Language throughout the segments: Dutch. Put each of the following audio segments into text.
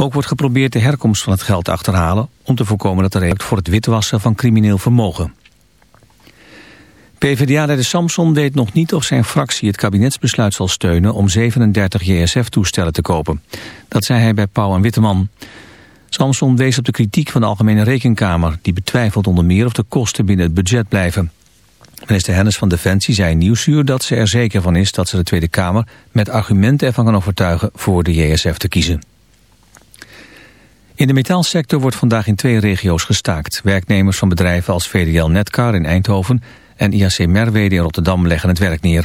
Ook wordt geprobeerd de herkomst van het geld te achterhalen... om te voorkomen dat er recht voor het witwassen van crimineel vermogen. PvdA-leider Samson weet nog niet of zijn fractie het kabinetsbesluit zal steunen... om 37 JSF-toestellen te kopen. Dat zei hij bij Pauw en Witteman. Samson wees op de kritiek van de Algemene Rekenkamer... die betwijfelt onder meer of de kosten binnen het budget blijven. Minister Hennis van Defensie zei in Nieuwsuur dat ze er zeker van is... dat ze de Tweede Kamer met argumenten ervan kan overtuigen voor de JSF te kiezen. In de metaalsector wordt vandaag in twee regio's gestaakt. Werknemers van bedrijven als VDL Netcar in Eindhoven en IAC Merwede in Rotterdam leggen het werk neer.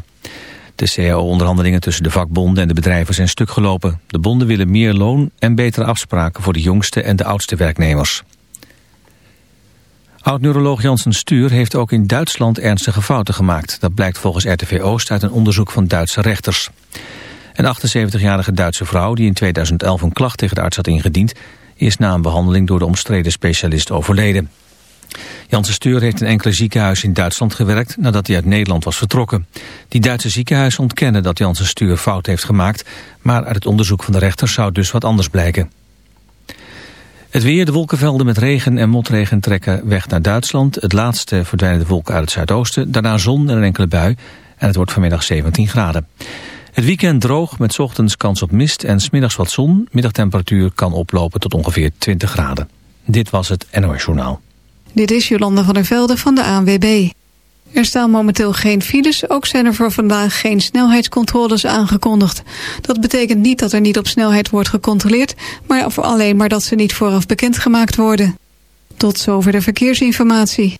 De CAO-onderhandelingen tussen de vakbonden en de bedrijven zijn stuk gelopen. De bonden willen meer loon en betere afspraken voor de jongste en de oudste werknemers. Oud-neuroloog Janssen Stuur heeft ook in Duitsland ernstige fouten gemaakt. Dat blijkt volgens RTV Oost uit een onderzoek van Duitse rechters. Een 78-jarige Duitse vrouw die in 2011 een klacht tegen de arts had ingediend... is na een behandeling door de omstreden specialist overleden. Janssen Stuur heeft in enkele ziekenhuizen in Duitsland gewerkt nadat hij uit Nederland was vertrokken. Die Duitse ziekenhuizen ontkennen dat Janssen Stuur fout heeft gemaakt, maar uit het onderzoek van de rechter zou dus wat anders blijken. Het weer, de wolkenvelden met regen en motregen trekken weg naar Duitsland. Het laatste verdwijnen de wolken uit het zuidoosten, daarna zon en een enkele bui en het wordt vanmiddag 17 graden. Het weekend droog met ochtends kans op mist en smiddags wat zon. Middagtemperatuur kan oplopen tot ongeveer 20 graden. Dit was het NOS Journaal. Dit is Jolanda van der Velde van de ANWB. Er staan momenteel geen files, ook zijn er voor vandaag geen snelheidscontroles aangekondigd. Dat betekent niet dat er niet op snelheid wordt gecontroleerd, maar alleen maar dat ze niet vooraf bekendgemaakt worden. Tot zover de verkeersinformatie.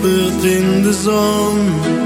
Glinstert in de zon.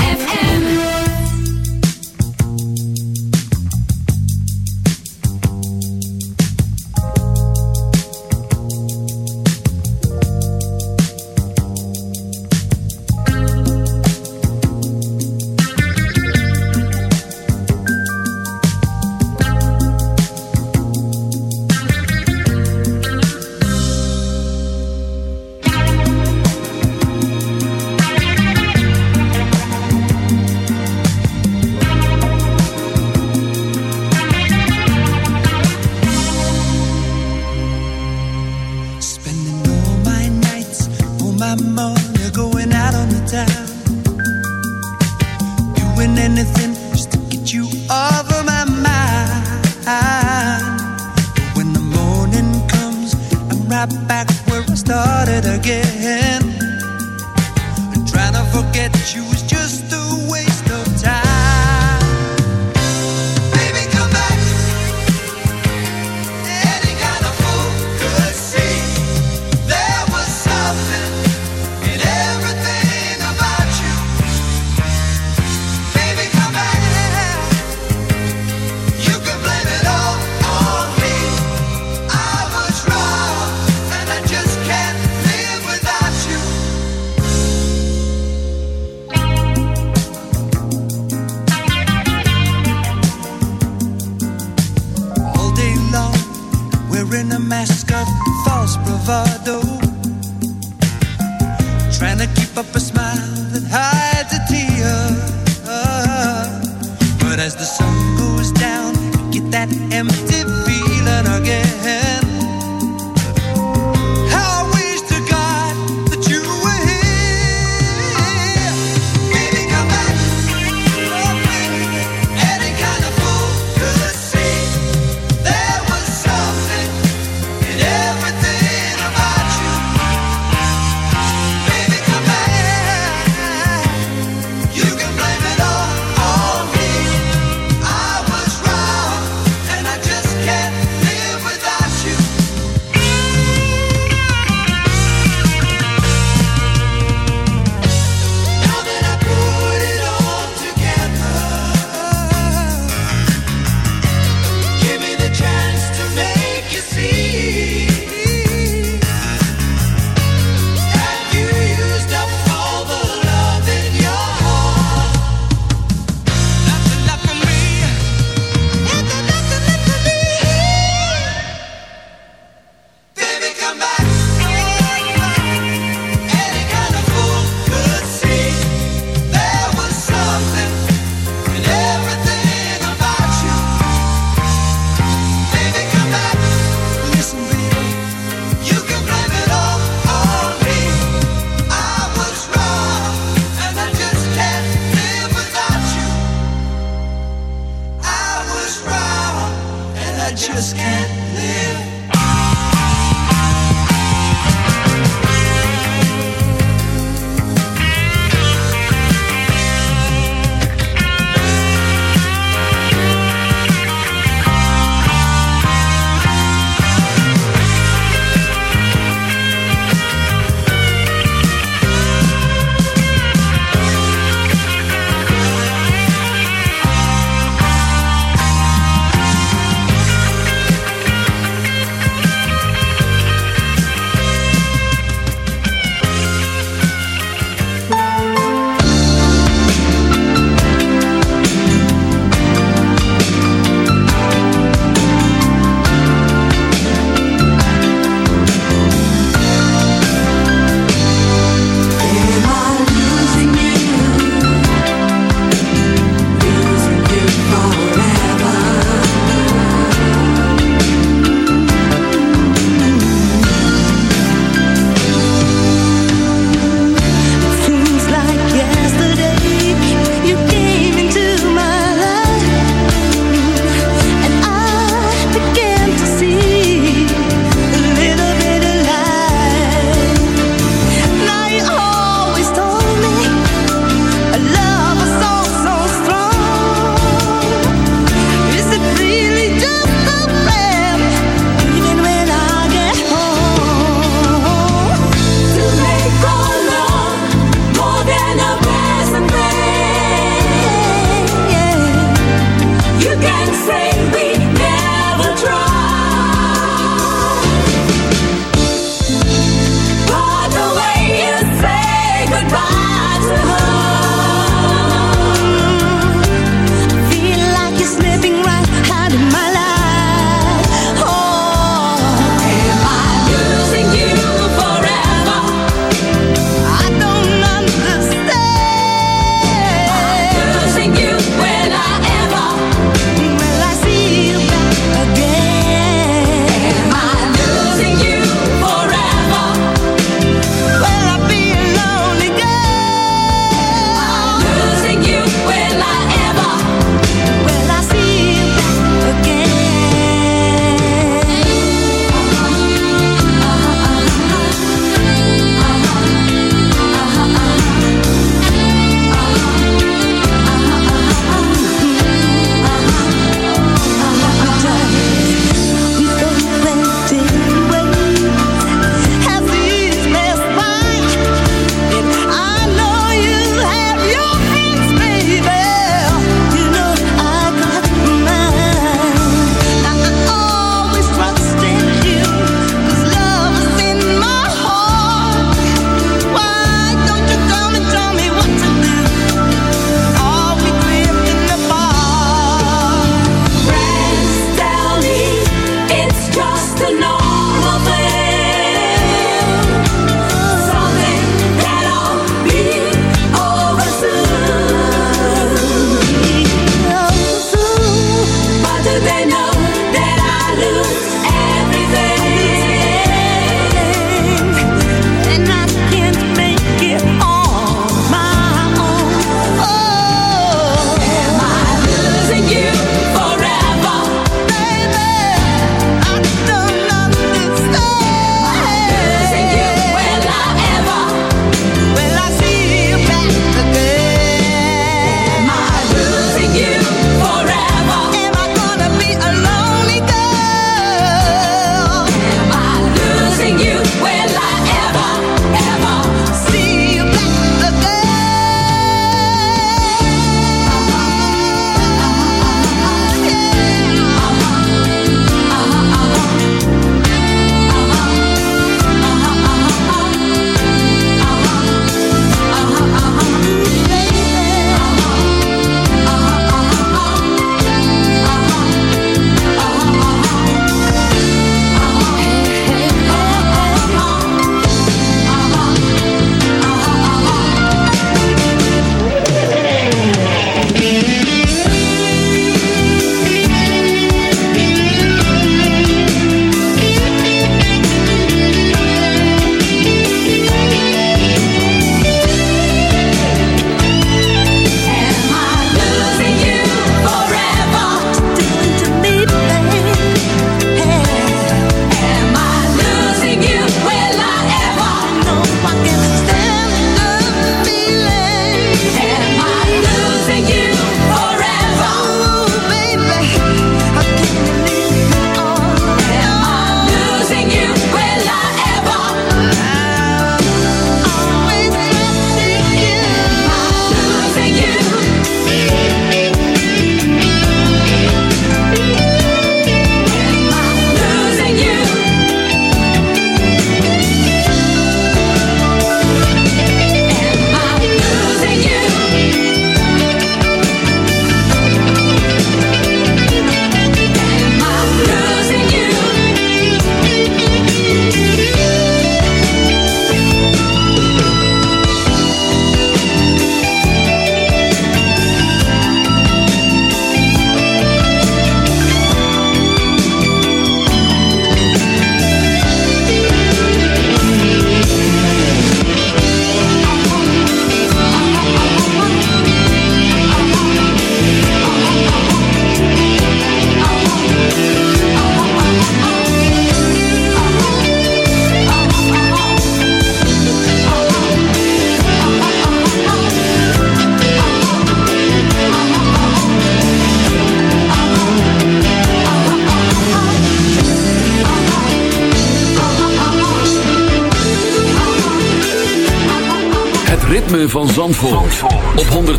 my money going out on the town. Doing anything just to get you off of my mind. But when the morning comes, I'm right back where I started again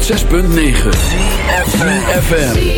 106.9 FM.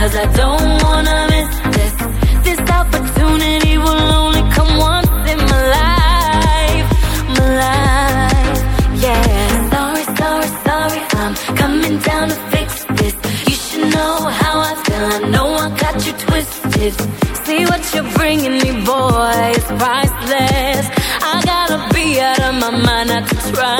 Cause I don't wanna miss this. This opportunity will only come once in my life. My life, yeah. Sorry, sorry, sorry. I'm coming down to fix this. You should know how I feel. I know I got you twisted. See what you're bringing me, boy. It's priceless. I gotta be out of my mind not to try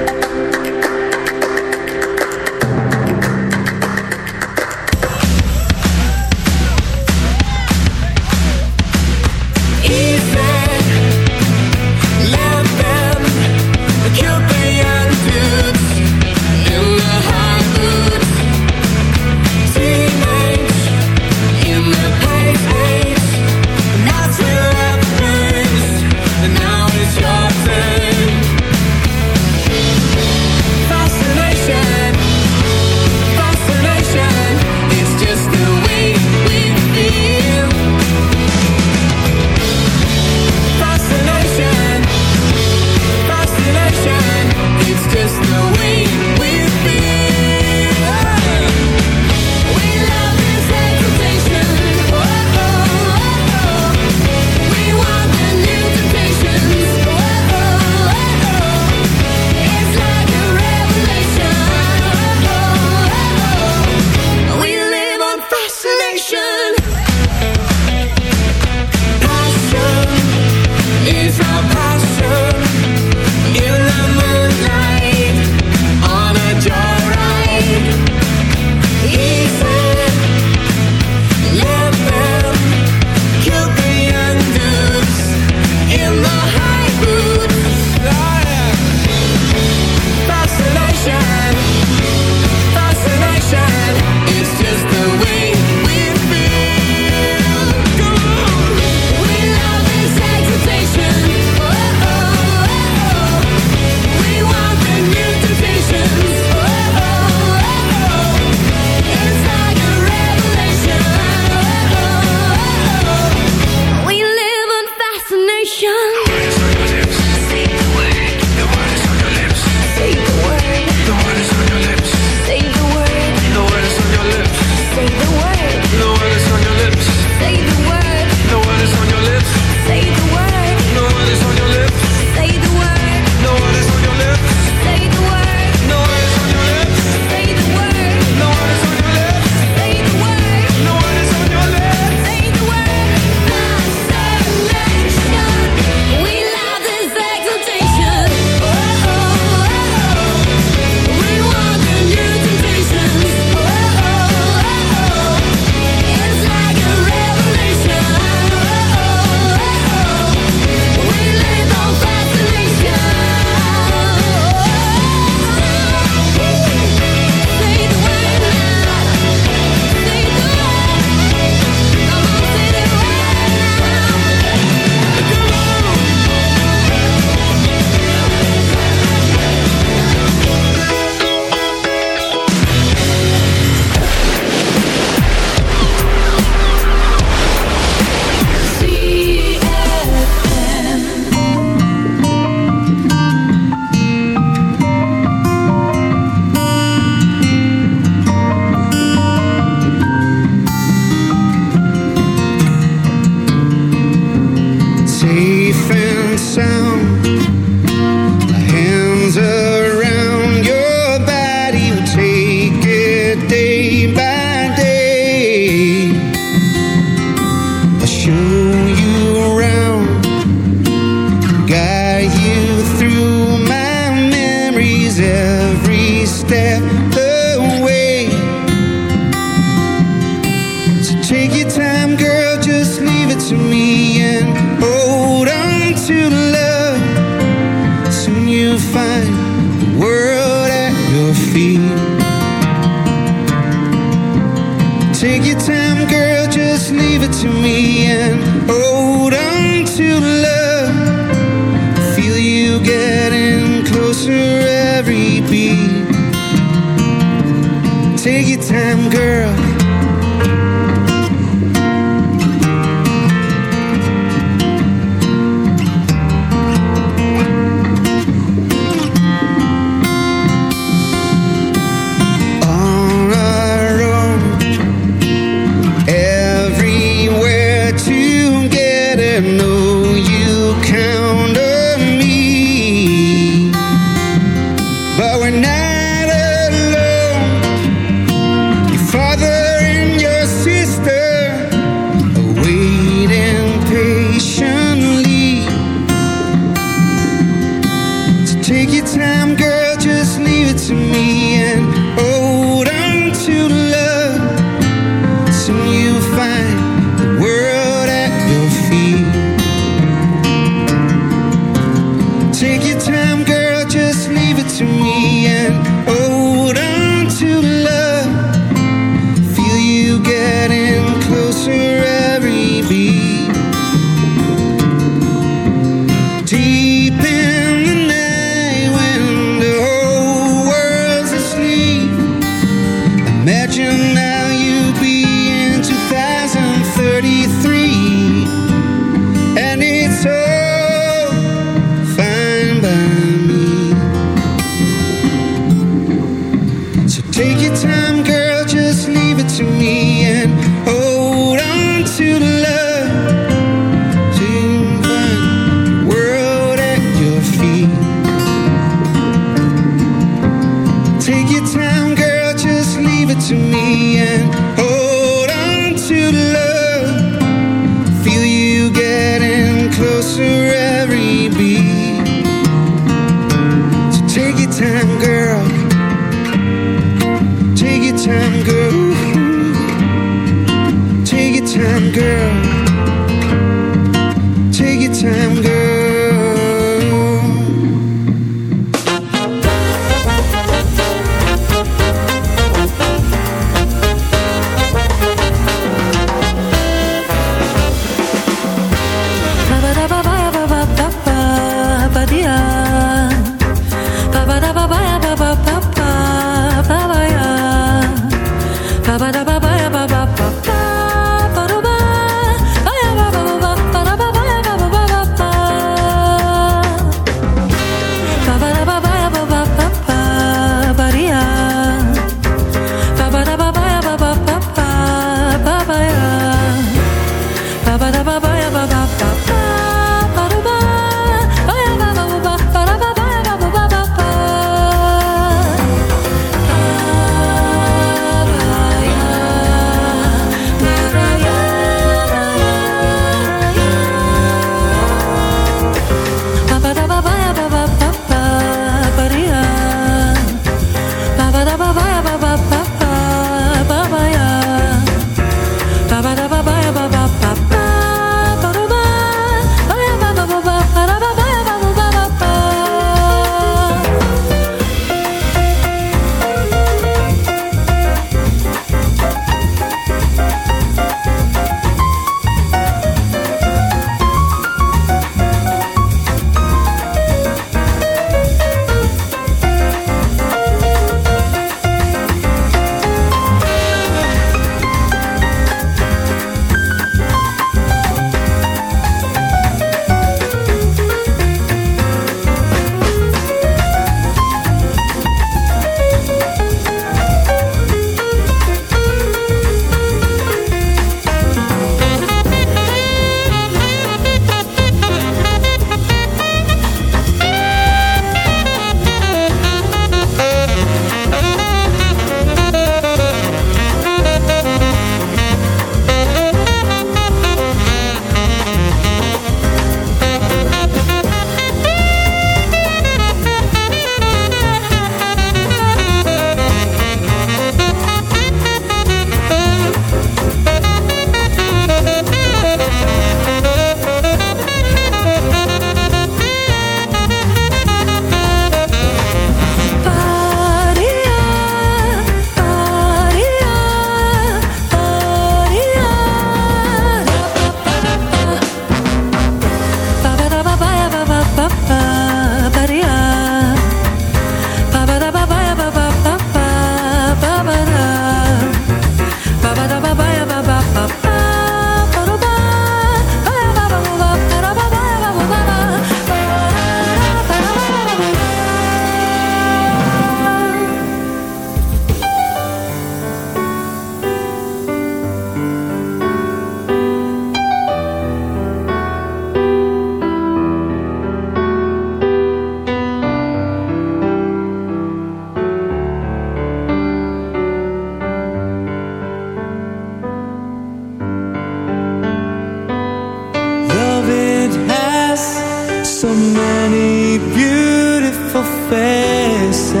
Beautiful faces.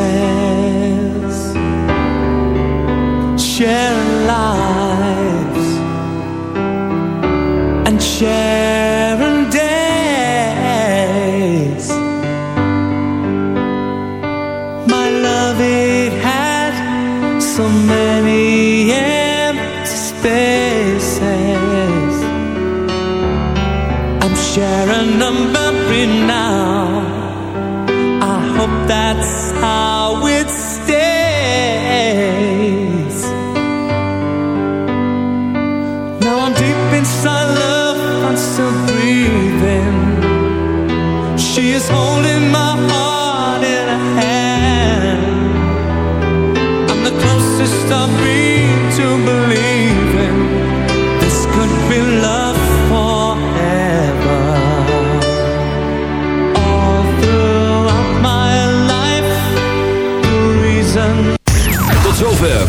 Sharing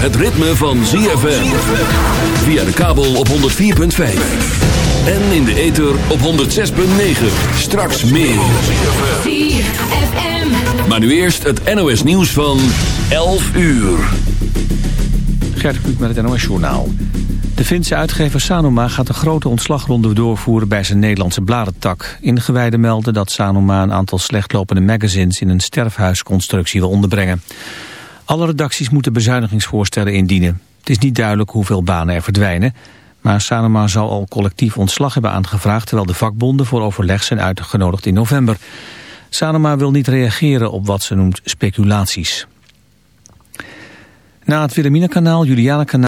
het ritme van ZFM. Via de kabel op 104.5. En in de ether op 106.9. Straks meer. Maar nu eerst het NOS nieuws van 11 uur. Gert Kluk met het NOS Journaal. De Finse uitgever Sanoma gaat een grote ontslagronde doorvoeren bij zijn Nederlandse bladentak. Ingewijden melden dat Sanoma een aantal slechtlopende magazines in een sterfhuisconstructie wil onderbrengen. Alle redacties moeten bezuinigingsvoorstellen indienen. Het is niet duidelijk hoeveel banen er verdwijnen. Maar Sanoma zou al collectief ontslag hebben aangevraagd... terwijl de vakbonden voor overleg zijn uitgenodigd in november. Sanoma wil niet reageren op wat ze noemt speculaties. Na het Wilhelmina-kanaal, Juliana-kanaal...